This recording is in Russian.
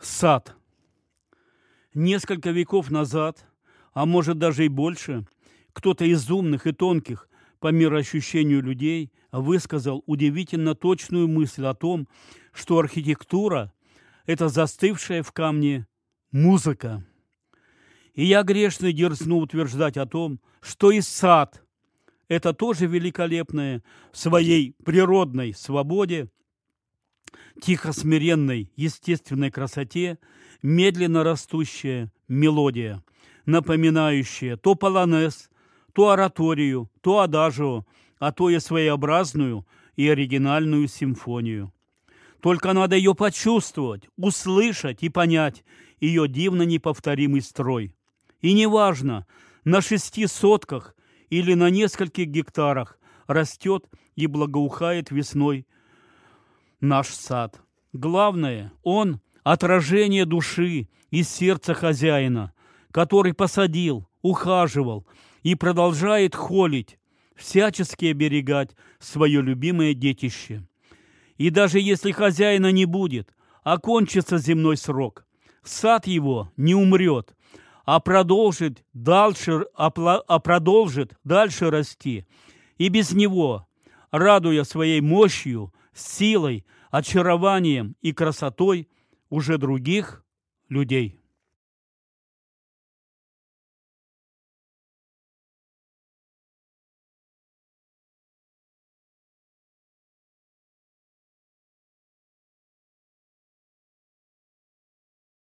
Сад. Несколько веков назад, а может даже и больше, кто-то из умных и тонких по мироощущению людей высказал удивительно точную мысль о том, что архитектура – это застывшая в камне музыка. И я грешный дерзну утверждать о том, что и сад – это тоже великолепное в своей природной свободе, тихо-смиренной естественной красоте, медленно растущая мелодия, напоминающая то полонез, то ораторию, то адажио, а то и своеобразную и оригинальную симфонию. Только надо ее почувствовать, услышать и понять ее дивно неповторимый строй. И неважно, на шести сотках или на нескольких гектарах растет и благоухает весной наш сад. Главное, он – отражение души и сердца хозяина, который посадил, ухаживал и продолжает холить, всячески оберегать свое любимое детище. И даже если хозяина не будет, окончится земной срок, сад его не умрет, а продолжит дальше, а продолжит дальше расти. И без него, радуя своей мощью, силой, очарованием и красотой уже других людей.